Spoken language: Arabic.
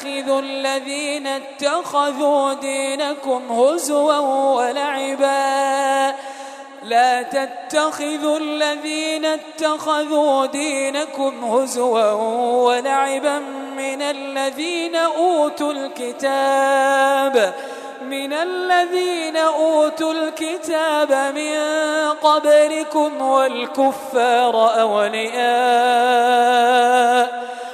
تتخذوا الذين اتخذوا دينكم هزوا ولعبا. لا تتخذوا الذين اتخذوا دينكم هزوا ولعبا من الذين أوتوا الكتاب. من الذين أوتوا الكتاب من قبلكم والكفار أولياء.